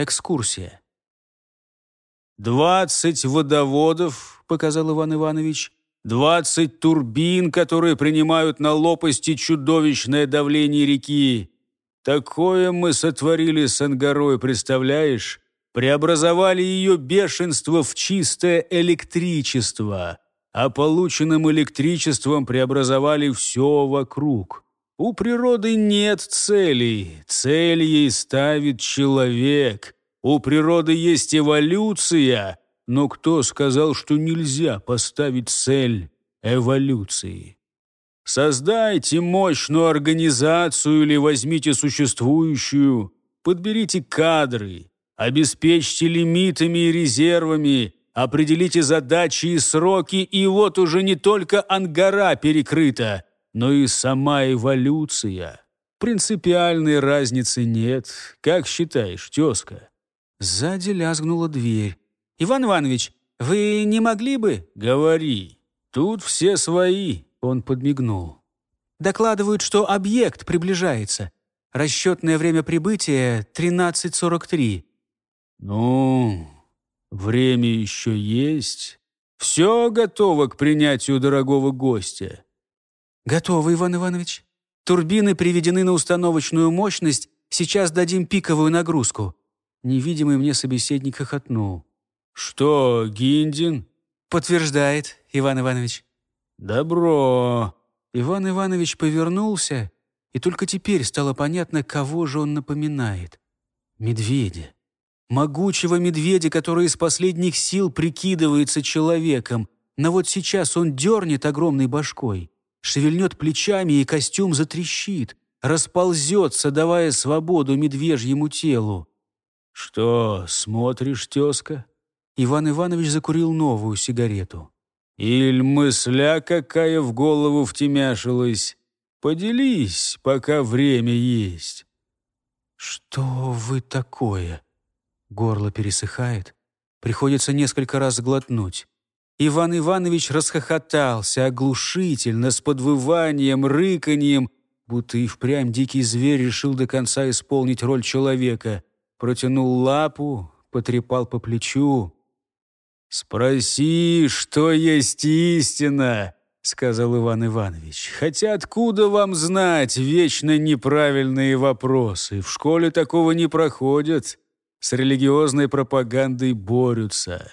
Экскурсия. «Двадцать водоводов», — показал Иван Иванович, «двадцать турбин, которые принимают на лопасти чудовищное давление реки. Такое мы сотворили с Ангарой, представляешь? Преобразовали ее бешенство в чистое электричество, а полученным электричеством преобразовали все вокруг». У природы нет целей, цель ей ставит человек. У природы есть эволюция, но кто сказал, что нельзя поставить цель эволюции? Создайте мощную организацию или возьмите существующую, подберите кадры, обеспечьте лимитами и резервами, определите задачи и сроки, и вот уже не только ангара перекрыта – но и сама эволюция. Принципиальной разницы нет. Как считаешь, тезка?» Сзади лязгнула дверь. «Иван Иванович, вы не могли бы...» «Говори. Тут все свои», — он подмигнул. «Докладывают, что объект приближается. Расчетное время прибытия — 13.43». «Ну, время еще есть. Все готово к принятию дорогого гостя. «Готово, Иван Иванович. Турбины приведены на установочную мощность. Сейчас дадим пиковую нагрузку». Невидимый мне собеседник хохотнул. «Что, Гиндин?» «Подтверждает, Иван Иванович». «Добро». Иван Иванович повернулся, и только теперь стало понятно, кого же он напоминает. Медведя. Могучего медведя, который из последних сил прикидывается человеком, но вот сейчас он дернет огромной башкой шевельнет плечами, и костюм затрещит, расползется, давая свободу медвежьему телу. «Что, смотришь, тезка?» Иван Иванович закурил новую сигарету. «Иль мысля какая в голову втемяшилась? Поделись, пока время есть». «Что вы такое?» Горло пересыхает. Приходится несколько раз глотнуть. Иван Иванович расхохотался оглушительно, с подвыванием, рыканьем, будто и впрямь дикий зверь решил до конца исполнить роль человека. Протянул лапу, потрепал по плечу. «Спроси, что есть истина», — сказал Иван Иванович. «Хотя откуда вам знать вечно неправильные вопросы? В школе такого не проходят. С религиозной пропагандой борются.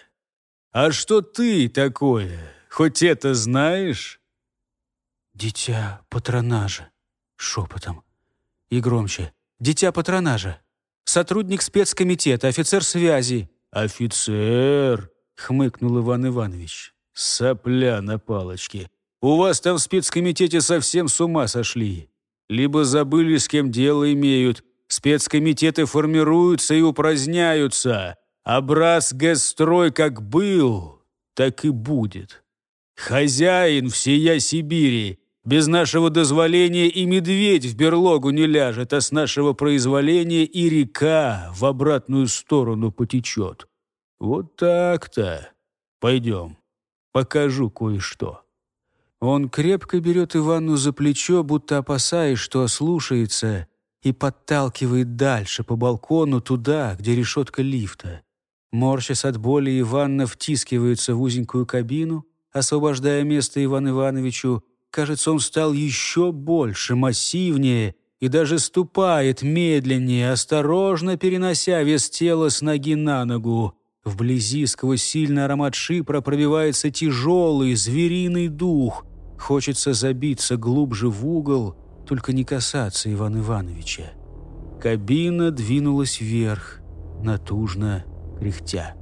«А что ты такое? Хоть это знаешь?» «Дитя патронажа», — шепотом. И громче. «Дитя патронажа. Сотрудник спецкомитета, офицер связи». «Офицер», — хмыкнул Иван Иванович. «Сопля на палочке. У вас там в спецкомитете совсем с ума сошли. Либо забыли, с кем дело имеют. Спецкомитеты формируются и упраздняются. Образ Гэсстрой как был, так и будет. Хозяин всея Сибири. Без нашего дозволения и медведь в берлогу не ляжет, а с нашего произволения и река в обратную сторону потечет. Вот так-то. Пойдем, покажу кое-что». Он крепко берет Иванну за плечо, будто опасаясь, что ослушается, и подталкивает дальше по балкону туда, где решетка лифта. Морщась от боли, Иванна втискивается в узенькую кабину, освобождая место Ивану Ивановичу. Кажется, он стал еще больше, массивнее и даже ступает медленнее, осторожно перенося вес тела с ноги на ногу. Вблизи сквозь сильный аромат шипра пробивается тяжелый звериный дух. Хочется забиться глубже в угол, только не касаться Ивана Ивановича. Кабина двинулась вверх, натужно кряхтя.